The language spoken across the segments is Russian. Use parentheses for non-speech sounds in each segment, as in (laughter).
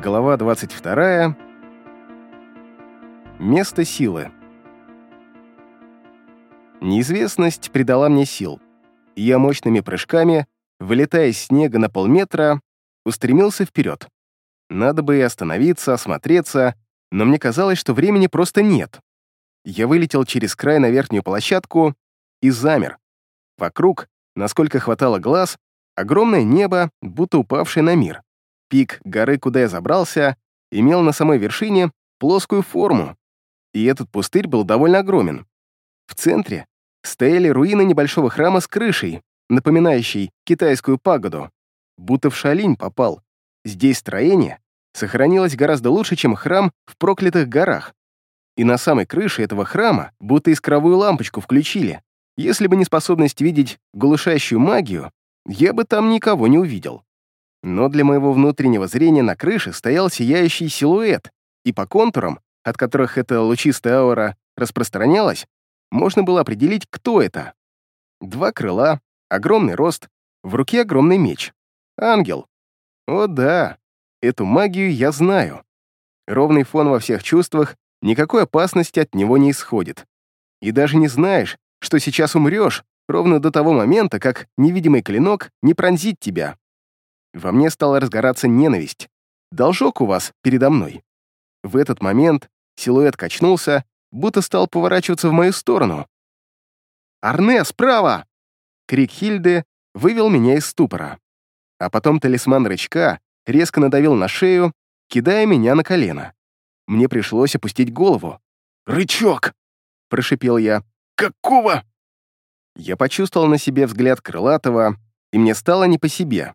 Глава 22. Место силы. Неизвестность придала мне сил, я мощными прыжками, вылетая из снега на полметра, устремился вперед. Надо бы и остановиться, осмотреться, но мне казалось, что времени просто нет. Я вылетел через край на верхнюю площадку и замер. Вокруг, насколько хватало глаз, огромное небо, будто упавшее на мир. Пик горы, куда я забрался, имел на самой вершине плоскую форму, и этот пустырь был довольно огромен. В центре стояли руины небольшого храма с крышей, напоминающей китайскую пагоду. Будто в Шалинь попал. Здесь строение сохранилось гораздо лучше, чем храм в проклятых горах. И на самой крыше этого храма будто искровую лампочку включили. Если бы не способность видеть глушащую магию, я бы там никого не увидел. Но для моего внутреннего зрения на крыше стоял сияющий силуэт, и по контурам, от которых эта лучистая аура распространялась, можно было определить, кто это. Два крыла, огромный рост, в руке огромный меч. Ангел. О да, эту магию я знаю. Ровный фон во всех чувствах, никакой опасности от него не исходит. И даже не знаешь, что сейчас умрешь, ровно до того момента, как невидимый клинок не пронзит тебя. Во мне стала разгораться ненависть. Должок у вас передо мной. В этот момент силуэт качнулся, будто стал поворачиваться в мою сторону. «Арне, справа!» Крик Хильды вывел меня из ступора. А потом талисман рычка резко надавил на шею, кидая меня на колено. Мне пришлось опустить голову. «Рычок!» — прошипел я. «Какого?» Я почувствовал на себе взгляд крылатого, и мне стало не по себе.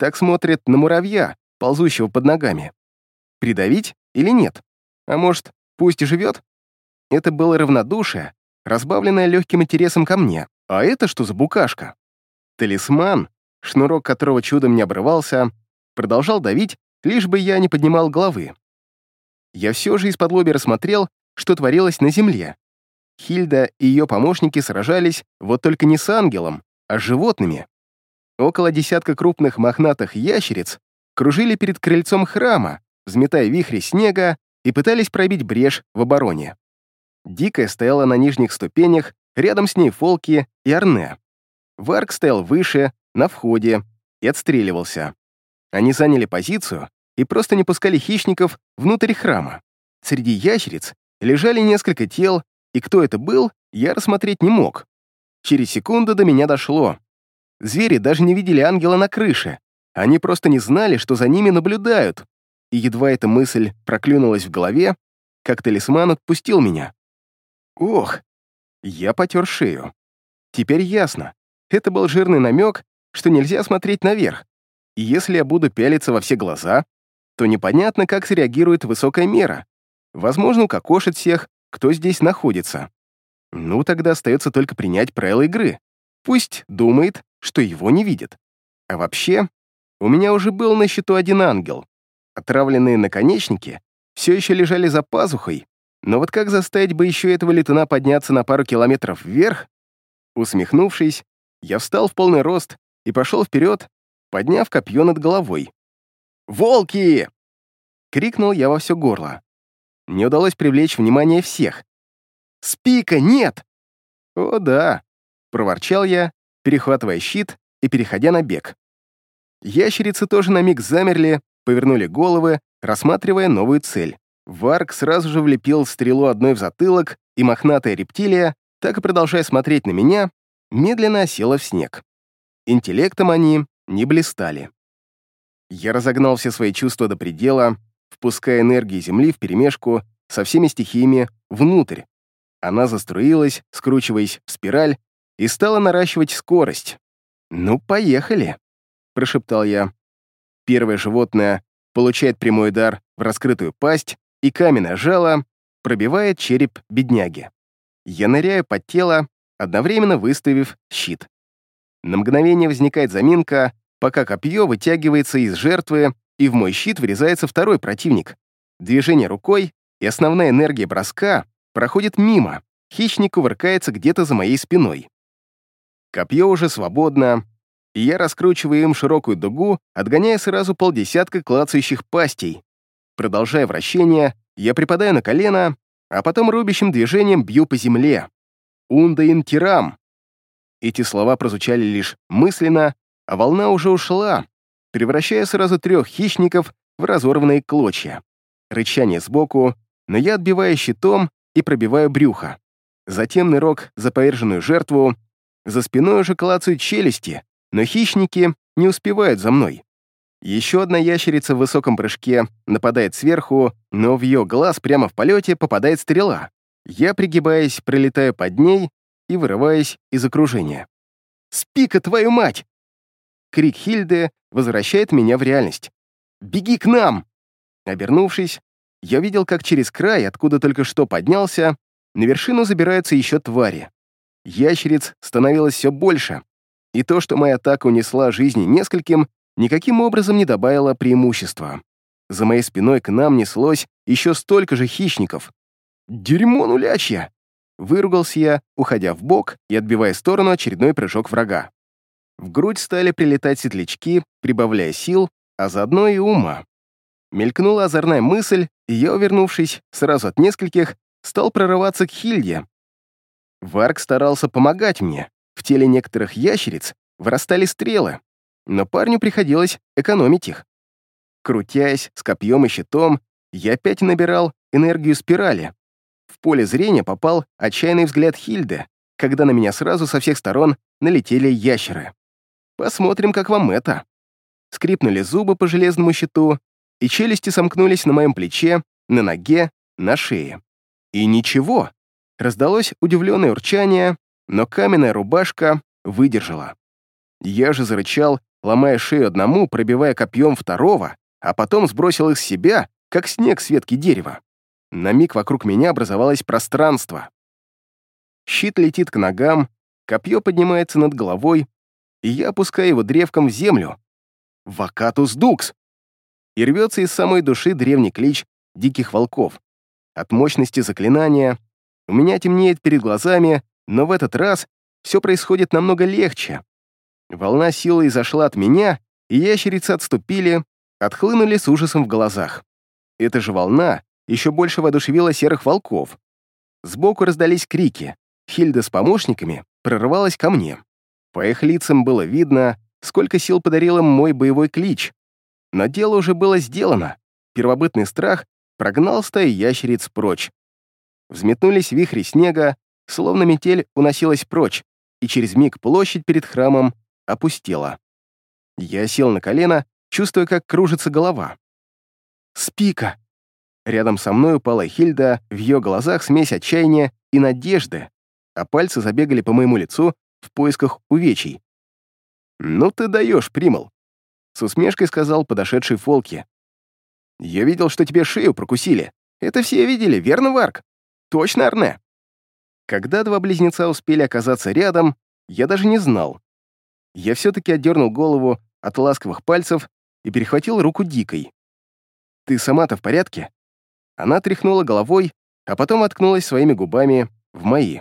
Так смотрит на муравья, ползущего под ногами. Придавить или нет? А может, пусть и живет? Это было равнодушие, разбавленное легким интересом ко мне. А это что за букашка? Талисман, шнурок которого чудом не обрывался, продолжал давить, лишь бы я не поднимал головы. Я все же из-под лоби рассмотрел, что творилось на земле. Хильда и ее помощники сражались вот только не с ангелом, а с животными. Около десятка крупных мохнатых ящериц кружили перед крыльцом храма, взметая вихри снега и пытались пробить брешь в обороне. Дикая стояла на нижних ступенях, рядом с ней Фолки и Арне. Варк стоял выше, на входе, и отстреливался. Они заняли позицию и просто не пускали хищников внутрь храма. Среди ящериц лежали несколько тел, и кто это был, я рассмотреть не мог. Через секунду до меня дошло. Звери даже не видели ангела на крыше. Они просто не знали, что за ними наблюдают. И едва эта мысль проклюнулась в голове, как талисман отпустил меня. Ох! Я потер шею. Теперь ясно. Это был жирный намек, что нельзя смотреть наверх. И если я буду пялиться во все глаза, то непонятно, как среагирует высокая мера. Возможно, укокошит всех, кто здесь находится. Ну, тогда остается только принять правила игры. Пусть думает, что его не видит. А вообще, у меня уже был на счету один ангел. Отравленные наконечники все еще лежали за пазухой, но вот как заставить бы еще этого летуна подняться на пару километров вверх? Усмехнувшись, я встал в полный рост и пошел вперед, подняв копье над головой. «Волки!» — крикнул я во все горло. Мне удалось привлечь внимание всех. «Спика, нет!» «О, да!» — проворчал я, перехватывая щит и переходя на бег. Ящерицы тоже на миг замерли, повернули головы, рассматривая новую цель. Варк сразу же влепил стрелу одной в затылок, и мохнатая рептилия, так и продолжая смотреть на меня, медленно осела в снег. Интеллектом они не блистали. Я разогнал все свои чувства до предела, впуская энергии Земли вперемешку со всеми стихиями внутрь. Она заструилась, скручиваясь в спираль, и стала наращивать скорость. «Ну, поехали», — прошептал я. Первое животное получает прямой удар в раскрытую пасть, и каменное жало пробивает череп бедняги. Я ныряю под тело, одновременно выставив щит. На мгновение возникает заминка, пока копье вытягивается из жертвы, и в мой щит врезается второй противник. Движение рукой, и основная энергия броска проходит мимо. Хищник кувыркается где-то за моей спиной. Копье уже свободно, и я раскручиваю им широкую дугу, отгоняя сразу полдесятка клацающих пастей, Продолжая вращение, я припадаю на колено, а потом рубящим движением бью по земле. «Унда интирам!» Эти слова прозвучали лишь мысленно, а волна уже ушла, превращая сразу трех хищников в разорванные клочья. Рычание сбоку, но я отбиваю щитом и пробиваю брюхо. Затем нырок за поверженную жертву, за спиной уже клацают челюсти, но хищники не успевают за мной. Еще одна ящерица в высоком прыжке нападает сверху, но в ее глаз прямо в полете попадает стрела. Я, пригибаясь, пролетаю под ней и вырываясь из окружения. «Спика, твою мать!» Крик Хильды возвращает меня в реальность. «Беги к нам!» Обернувшись, я видел, как через край, откуда только что поднялся, на вершину забираются еще твари. Ящериц становилось все больше, и то, что моя атака унесла жизни нескольким, никаким образом не добавило преимущества. За моей спиной к нам неслось еще столько же хищников. «Дерьмо нулячье!» Выругался я, уходя в бок и отбивая в сторону очередной прыжок врага. В грудь стали прилетать светлячки, прибавляя сил, а заодно и ума. Мелькнула озорная мысль, и я, увернувшись сразу от нескольких, стал прорываться к Хильде. Варк старался помогать мне. В теле некоторых ящериц вырастали стрелы, но парню приходилось экономить их. Крутясь с копьем и щитом, я опять набирал энергию спирали. В поле зрения попал отчаянный взгляд Хильды, когда на меня сразу со всех сторон налетели ящеры. Посмотрим, как вам это. Скрипнули зубы по железному щиту, и челюсти сомкнулись на моем плече, на ноге, на шее. И ничего. Раздалось удивленное урчание, но каменная рубашка выдержала. Я же зарычал, ломая шею одному, пробивая копьем второго, а потом сбросил их с себя, как снег с ветки дерева. На миг вокруг меня образовалось пространство. Щит летит к ногам, копье поднимается над головой, и я опускаю его древком в землю. «Вакатус дукс!» И рвется из самой души древний клич диких волков. От мощности заклинания у меня темнеет перед глазами, но в этот раз все происходит намного легче. Волна силы изошла от меня, и ящерицы отступили, отхлынули с ужасом в глазах. Эта же волна еще больше воодушевила серых волков. Сбоку раздались крики. Хильда с помощниками прорывалась ко мне. По их лицам было видно, сколько сил подарил им мой боевой клич. Но дело уже было сделано. Первобытный страх прогнал стаи ящериц прочь. Взметнулись вихри снега, словно метель уносилась прочь, и через миг площадь перед храмом опустела. Я сел на колено, чувствуя, как кружится голова. «Спика!» Рядом со мной упала Хильда, в ее глазах смесь отчаяния и надежды, а пальцы забегали по моему лицу в поисках увечий. «Ну ты даешь, Примал!» С усмешкой сказал подошедший Фолки. «Я видел, что тебе шею прокусили. Это все видели, верно, Варк? Точно, Арне?» Когда два близнеца успели оказаться рядом, я даже не знал. Я все-таки отдернул голову от ласковых пальцев и перехватил руку Дикой. «Ты сама-то в порядке?» Она тряхнула головой, а потом откнулась своими губами в мои.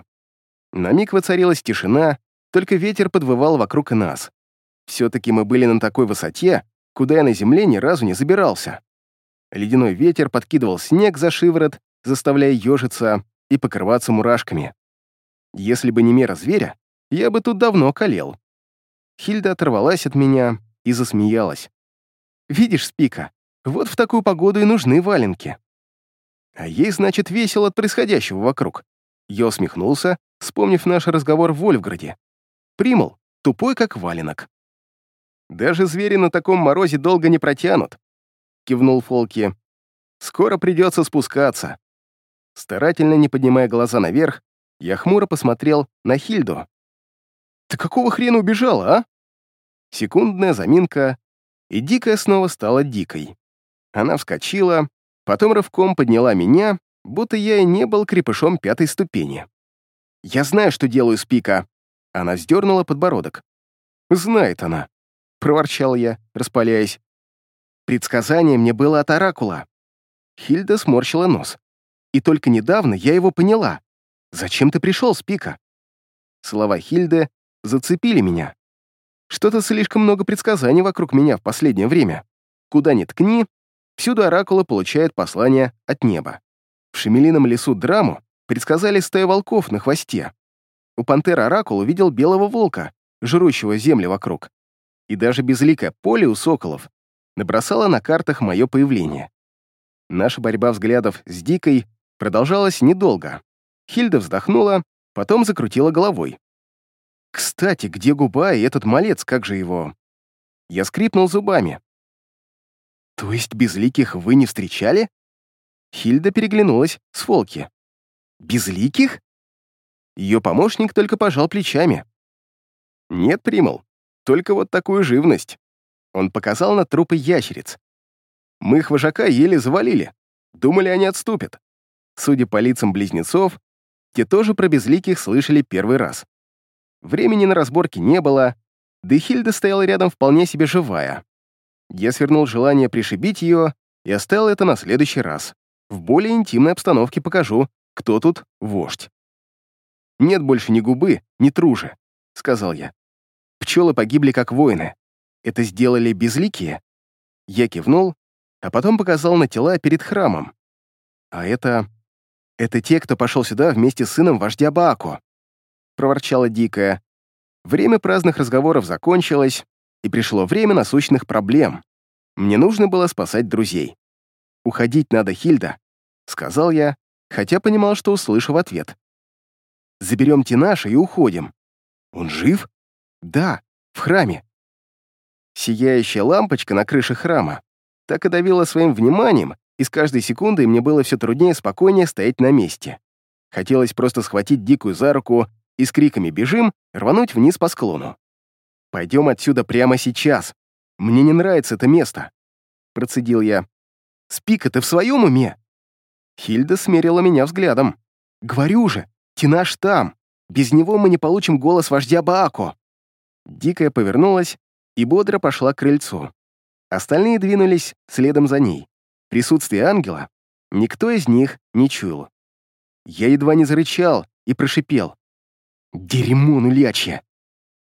На миг воцарилась тишина, только ветер подвывал вокруг нас. Все-таки мы были на такой высоте, куда я на земле ни разу не забирался. Ледяной ветер подкидывал снег за шиворот, заставляя ежиться и покрываться мурашками. Если бы не мера зверя, я бы тут давно колел. Хильда оторвалась от меня и засмеялась. «Видишь, Спика, вот в такую погоду и нужны валенки». А ей, значит, весело от происходящего вокруг. Я усмехнулся, вспомнив наш разговор в Вольфграде. Примал, тупой как валенок. «Даже звери на таком морозе долго не протянут», — кивнул Фолки. «Скоро придется спускаться». Старательно не поднимая глаза наверх, я хмуро посмотрел на Хильду. «Ты какого хрена убежала, а?» Секундная заминка, и Дикая снова стала Дикой. Она вскочила, потом рывком подняла меня, будто я и не был крепышом пятой ступени. «Я знаю, что делаю с пика!» Она вздернула подбородок. «Знает она», — проворчал я, распаляясь. «Предсказание мне было от Оракула». Хильда сморщила нос. «И только недавно я его поняла. «Зачем ты пришел, Спика?» Слова Хильды зацепили меня. Что-то слишком много предсказаний вокруг меня в последнее время. Куда ни ткни, Всюду оракулы получают послания от неба. В Шемелином лесу драму предсказали стаю волков на хвосте. У пантеры оракул увидел белого волка, жрущего землю вокруг. И даже безликое поле у соколов набросало на картах мое появление. Наша борьба взглядов с Дикой продолжалась недолго. Хильда вздохнула, потом закрутила головой. «Кстати, где губа и этот малец, как же его?» Я скрипнул зубами. «То есть безликих вы не встречали?» Хильда переглянулась с Фолки. «Безликих?» Ее помощник только пожал плечами. «Нет, Примал, только вот такую живность». Он показал на трупы ящериц. Мы их вожака еле завалили. Думали, они отступят. Судя по лицам близнецов, те тоже про безликих слышали первый раз. Времени на разборки не было, да и Хильда стояла рядом вполне себе живая. Я свернул желание пришибить ее и оставил это на следующий раз. В более интимной обстановке покажу, кто тут вождь. «Нет больше ни губы, ни тружи», — сказал я. «Пчелы погибли как воины. Это сделали безликие?» Я кивнул, а потом показал на тела перед храмом. «А это... это те, кто пошел сюда вместе с сыном вождя Бааку», — проворчала Дикая. Время праздных разговоров закончилось, и пришло время насущных проблем. Мне нужно было спасать друзей. «Уходить надо, Хильда», — сказал я, хотя понимал, что услышу в ответ. «Заберем Тинаша и уходим». «Он жив?» «Да, в храме». Сияющая лампочка на крыше храма так и давила своим вниманием, и с каждой секундой мне было все труднее спокойнее стоять на месте. Хотелось просто схватить Дикую за руку и с криками «Бежим!» рвануть вниз по склону. «Пойдем отсюда прямо сейчас. Мне не нравится это место», — процедил я. «Спика, ты в своем уме?» Хильда смерила меня взглядом. «Говорю же, Тинаш там. Без него мы не получим голос вождя Баако». Дикая повернулась и бодро пошла к крыльцу. Остальные двинулись следом за ней. Присутствие ангела никто из них не чуял. Я едва не зарычал и прошипел. «Дерьмо нулячье!»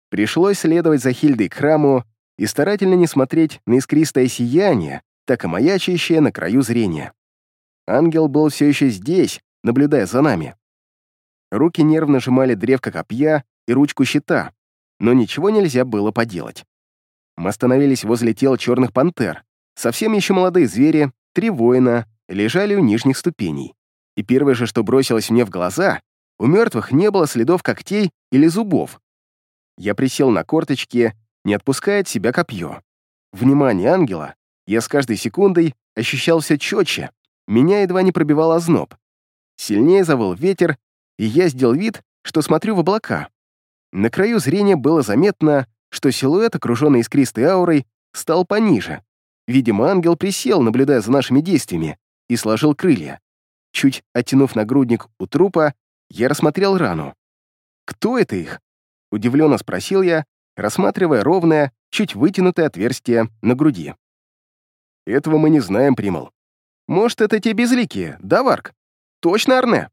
Пришлось следовать за Хильдой к храму и старательно не смотреть на искристое сияние, так и маячащее на краю зрения. Ангел был все еще здесь, наблюдая за нами. Руки нервно сжимали древко копья и ручку щита, но ничего нельзя было поделать. Мы остановились возле тел черных пантер. Совсем еще молодые звери, три воина, лежали у нижних ступеней. И первое же, что бросилось мне в глаза, у мертвых не было следов когтей или зубов. Я присел на корточки, не отпуская от себя копье. Внимание ангела я с каждой секундой ощущал все четче, меня едва не пробивал озноб. Сильнее завыл ветер, и я сделал вид, что смотрю в облака. На краю зрения было заметно, что силуэт, окруженный искристой аурой, стал пониже. Видимо, ангел присел, наблюдая за нашими действиями, и сложил крылья. Чуть оттянув нагрудник у трупа, я рассмотрел рану. «Кто это их?» — удивленно спросил я, рассматривая ровное, чуть вытянутое отверстие на груди. «Этого мы не знаем, Примал. Может, это те безликие, да, Варк? Точно, Арне?»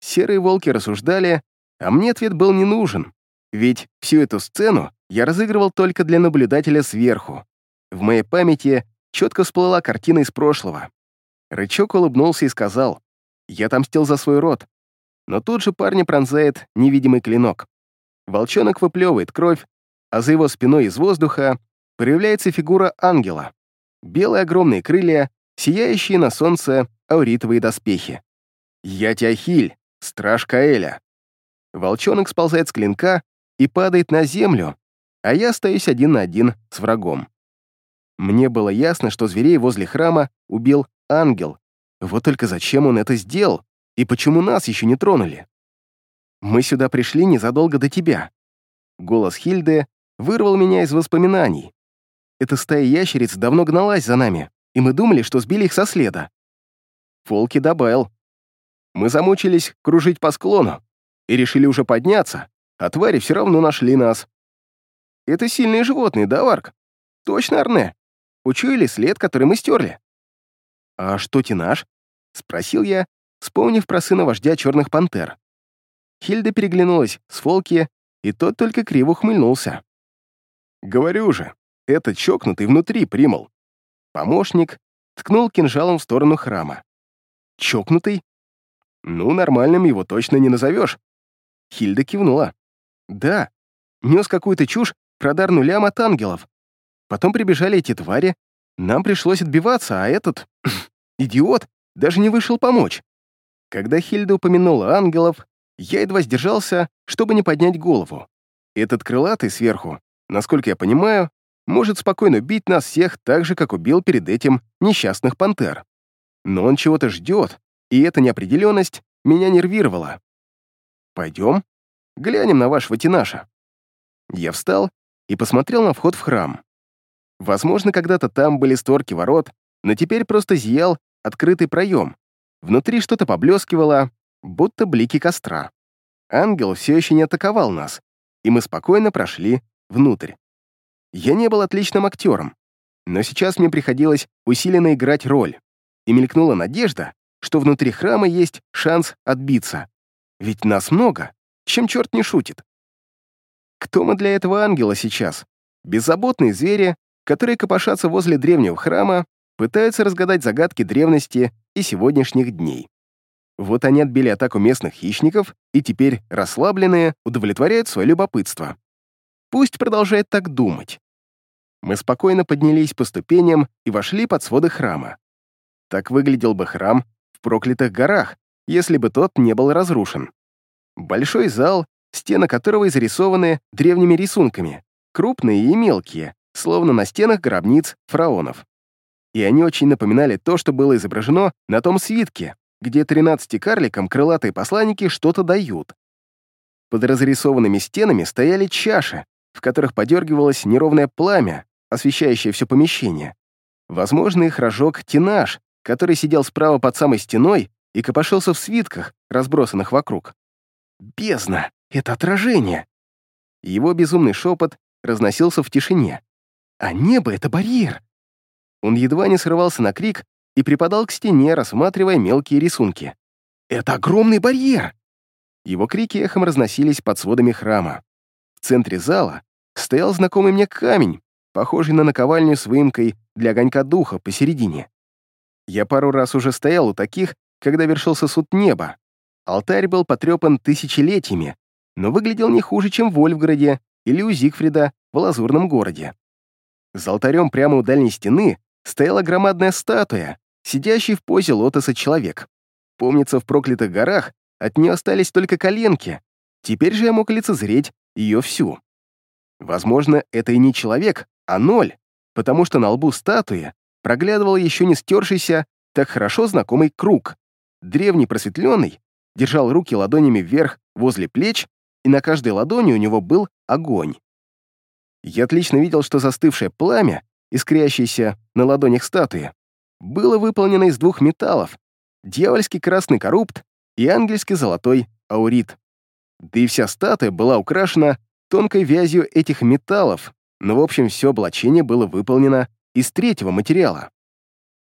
Серые волки рассуждали, а мне ответ был не нужен, ведь всю эту сцену я разыгрывал только для наблюдателя сверху. В моей памяти четко всплыла картина из прошлого. Рычок улыбнулся и сказал, «Я отомстил за свой род». Но тут же парня пронзает невидимый клинок. Волчонок выплевывает кровь, а за его спиной из воздуха проявляется фигура ангела. Белые огромные крылья, сияющие на солнце ауритовые доспехи. «Я Тяхиль, страж Каэля». Волчонок сползает с клинка и падает на землю, а я остаюсь один на один с врагом. Мне было ясно, что зверей возле храма убил ангел. Вот только зачем он это сделал? И почему нас еще не тронули? Мы сюда пришли незадолго до тебя. Голос Хильды вырвал меня из воспоминаний. Эта стая ящериц давно гналась за нами, и мы думали, что сбили их со следа. Фолки добавил. Мы замучились кружить по склону и решили уже подняться, а твари все равно нашли нас. Это сильные животные, да, Варк? Точно, Арне. Учуяли след, который мы стерли. А что Тинаш? Спросил я, вспомнив про сына вождя черных пантер. Хильда переглянулась с Фолки, и тот только криво ухмыльнулся. «Говорю же, это чокнутый внутри примал». Помощник ткнул кинжалом в сторону храма. Чокнутый? Ну, нормальным его точно не назовешь. Хильда кивнула. Да, нес какую-то чушь про дар нулям от ангелов. Потом прибежали эти твари, нам пришлось отбиваться, а этот... (clears throat) идиот даже не вышел помочь. Когда Хильда упомянула ангелов, я едва сдержался, чтобы не поднять голову. Этот крылатый сверху, насколько я понимаю, может спокойно бить нас всех так же, как убил перед этим несчастных пантер. Но он чего-то ждет, и эта неопределенность меня нервировала. Пойдем, глянем на вашего Тинаша. Я встал и посмотрел на вход в храм. Возможно, когда-то там были створки ворот, но теперь просто зиял открытый проем. Внутри что-то поблескивало, будто блики костра. Ангел все еще не атаковал нас, и мы спокойно прошли внутрь. Я не был отличным актером, но сейчас мне приходилось усиленно играть роль, и мелькнула надежда, что внутри храма есть шанс отбиться. Ведь нас много, чем черт не шутит. Кто мы для этого ангела сейчас? Беззаботные звери, которые копошатся возле древнего храма, пытаются разгадать загадки древности и сегодняшних дней. Вот они отбили атаку местных хищников и теперь, расслабленные, удовлетворяют свое любопытство. Пусть продолжает так думать. Мы спокойно поднялись по ступеням и вошли под своды храма. Так выглядел бы храм в проклятых горах, если бы тот не был разрушен. Большой зал, стены которого изрисованы древними рисунками, крупные и мелкие, словно на стенах гробниц фараонов. И они очень напоминали то, что было изображено на том свитке, где 13 карликам крылатые посланники что-то дают. Под разрисованными стенами стояли чаши, в которых подергивалось неровное пламя, освещающее все помещение. Возможно, их разжег Тинаж, который сидел справа под самой стеной и копошился в свитках, разбросанных вокруг. «Бездна! Это отражение!» Его безумный шепот разносился в тишине. «А небо — это барьер!» Он едва не срывался на крик и припадал к стене, рассматривая мелкие рисунки. «Это огромный барьер!» Его крики эхом разносились под сводами храма. В центре зала стоял знакомый мне камень, похожий на наковальню с выемкой для огонька духа посередине. Я пару раз уже стоял у таких, когда вершился суд неба. Алтарь был потрепан тысячелетиями, но выглядел не хуже, чем в Вольфграде или у Зигфрида в Лазурном городе. За алтарем прямо у дальней стены стояла громадная статуя, сидящий в позе лотоса человек. Помнится, в проклятых горах от нее остались только коленки, теперь же я мог лицезреть ее всю. Возможно, это и не человек, а ноль, потому что на лбу статуи проглядывал еще не стершийся, так хорошо знакомый круг. Древний просветленный держал руки ладонями вверх возле плеч, и на каждой ладони у него был огонь. Я отлично видел, что застывшее пламя, искрящееся на ладонях статуи, было выполнено из двух металлов — дьявольский красный коррупт и ангельский золотой аурит. Да и вся статуя была украшена тонкой вязью этих металлов, но в общем все облачение было выполнено из третьего материала.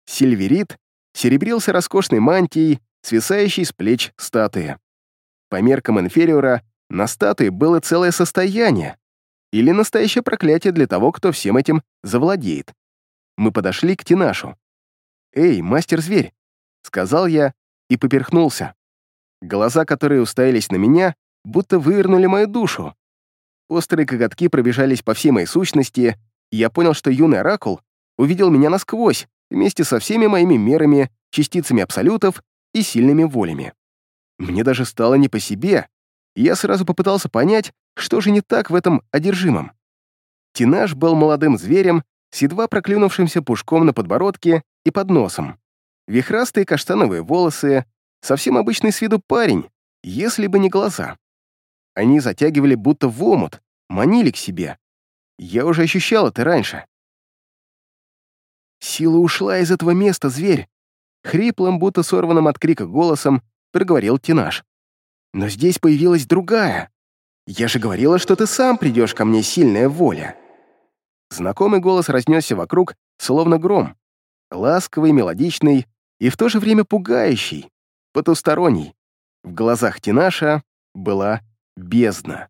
Сильверит серебрился роскошной мантией, свисающей с плеч статуи. По меркам инфериора на статуе было целое состояние, или настоящее проклятие для того, кто всем этим завладеет. Мы подошли к Тинашу. «Эй, мастер-зверь!» — сказал я и поперхнулся. Глаза, которые уставились на меня, будто вывернули мою душу. Острые коготки пробежались по всей моей сущности, и я понял, что юный оракул увидел меня насквозь, вместе со всеми моими мерами, частицами абсолютов и сильными волями. Мне даже стало не по себе, я сразу попытался понять, что же не так в этом одержимом. Тинаж был молодым зверем с едва проклюнувшимся пушком на подбородке и под носом. Вихрастые каштановые волосы, совсем обычный с виду парень, если бы не глаза. Они затягивали будто в омут, манили к себе. Я уже ощущал это раньше. «Сила ушла из этого места, зверь!» Хриплым, будто сорванным от крика голосом, проговорил Тинаш. «Но здесь появилась другая. Я же говорила, что ты сам придешь ко мне, сильная воля!» Знакомый голос разнесся вокруг, словно гром. Ласковый, мелодичный и в то же время пугающий, потусторонний. В глазах Тинаша была бездна.